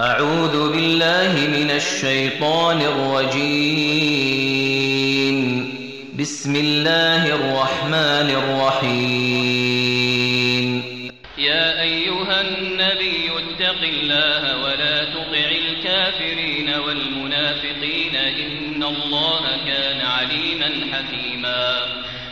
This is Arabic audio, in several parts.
أعوذ بالله من الشيطان الرجيم. بسم الله الرحمن الرحيم. يا أيها النبي اتق الله ولا تطع الكافرين والمنافقين إن الله كان عليما حكيما.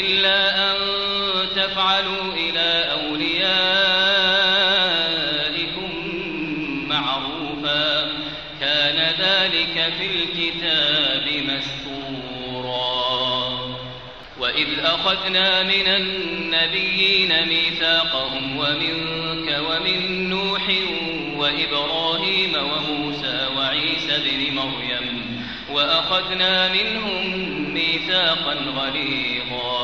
إلا أن تفعلوا إلى أوليائكم معروفا. كان ذلك في الكتاب مسطورا وإذ أخذنا من النبيين ميثاقهم ومنك ومن نوح وإبراهيم وموسى وعيسى بن مريم وأخذنا منهم ميثاقا غليظا.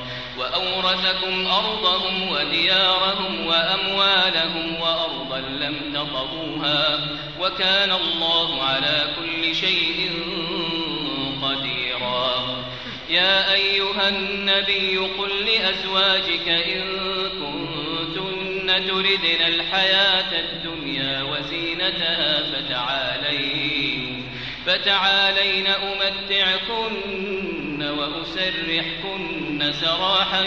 وأورثكم أرضهم وديارهم وأموالهم وأرضا لم تطروها وكان الله على كل شيء قديرا. يا أيها النبي قل لأزواجك إن كنتن تردن الحياة الدنيا وزينتها فتعالين فتعالين أمتعكن وأسرحكن سراحا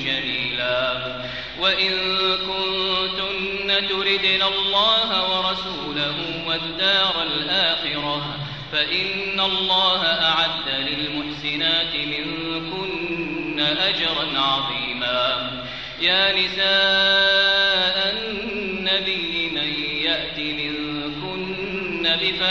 جميلا. وإن كنتن تردن الله ورسوله والدار الآخرة فإن الله أعد للمحسنات منكن أجرا عظيما. يا نساء